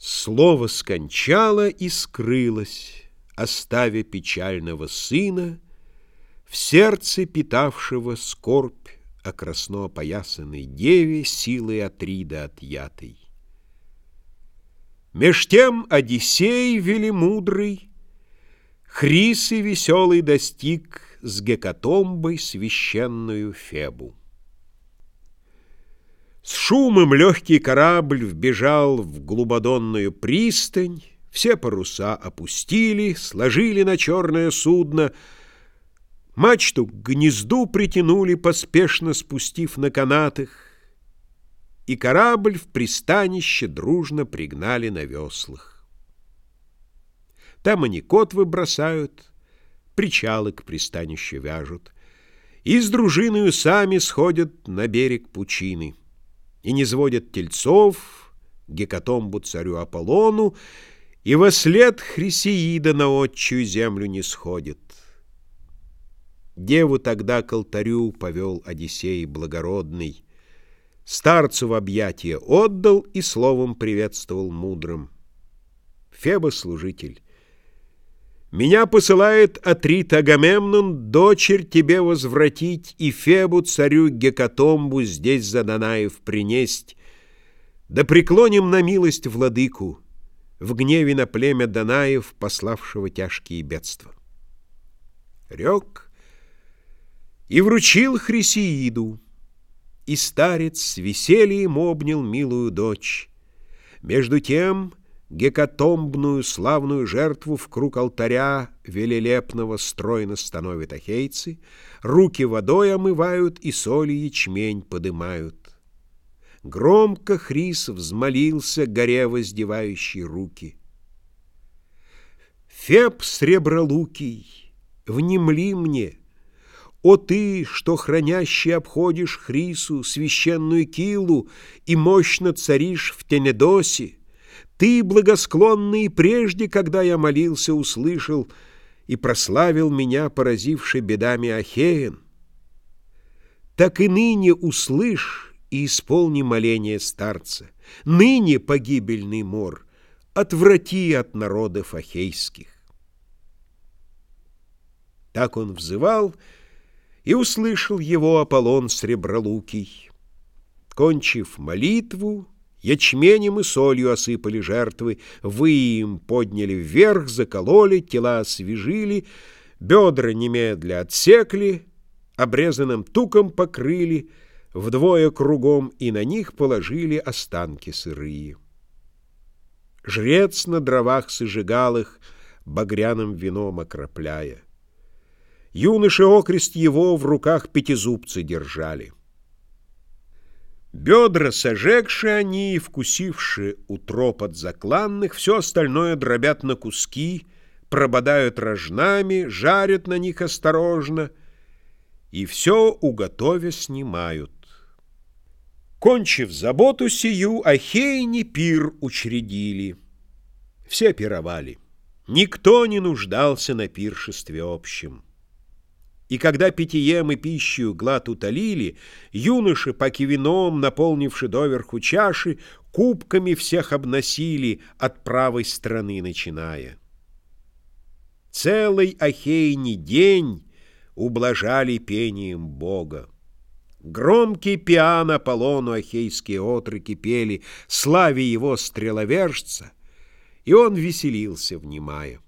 Слово скончало и скрылось, Оставя печального сына, В сердце питавшего скорбь О красно опоясанной деве Силой Атрида отъятой. Меж тем Одиссей велимудрый Хрисы веселый достиг С гекатомбой священную Фебу. С шумом легкий корабль вбежал в глубодонную пристань, все паруса опустили, сложили на черное судно, мачту к гнезду притянули, поспешно спустив на канатах, и корабль в пристанище дружно пригнали на веслах. Там они котвы бросают, причалы к пристанищу вяжут, и с дружиною сами сходят на берег пучины и не сводят тельцов, гекатомбу царю Аполлону, и во след Хрисеида на отчую землю не сходит. Деву тогда к алтарю повел Одиссей благородный, старцу в объятия отдал и словом приветствовал мудрым. Феба служитель, меня посылает Атрит Агамемнон дочерь тебе возвратить и Фебу царю Гекатомбу здесь за Данаев принесть. Да преклоним на милость владыку, в гневе на племя Данаев, пославшего тяжкие бедства. Рек и вручил Хрисеиду, и старец с весельем обнял милую дочь. Между тем Гекатомбную славную жертву в круг алтаря велелепного стройно становят ахейцы, руки водой омывают и соли ячмень подымают. Громко Хрис взмолился, горе воздевающий руки. Феб сребролукий, внемли мне, О ты, что хранящий обходишь Хрису, священную Килу, и мощно царишь в Тенедосе, ты, благосклонный, прежде, когда я молился, услышал и прославил меня, поразивший бедами Ахеен. Так и ныне услышь и исполни моление старца. Ныне, погибельный мор, отврати от народов ахейских. Так он взывал, и услышал его Аполлон Сребролукий. Кончив молитву, Ячменем и солью осыпали жертвы, вы им подняли вверх, закололи, тела освежили, бедра немедля отсекли, обрезанным туком покрыли, вдвое кругом и на них положили останки сырые. Жрец на дровах сожигал их, багряным вином окропляя. Юноши окрест его в руках пятизубцы держали. Бедра сожегши они, вкусивши утроп от закланных, все остальное дробят на куски, прободают рожнами, жарят на них осторожно и все, уготовя, снимают. Кончив заботу сию, Ахейни пир учредили. Все пировали. Никто не нуждался на пиршестве общем. И когда питьем и пищу глад утолили, юноши, паки вином, наполнивши доверху чаши, кубками всех обносили, от правой стороны начиная. Целый Ахейни день ублажали пением Бога. Громкий пиан Аполлону ахейские отроки пели, славе его стреловержца, и он веселился, внимая.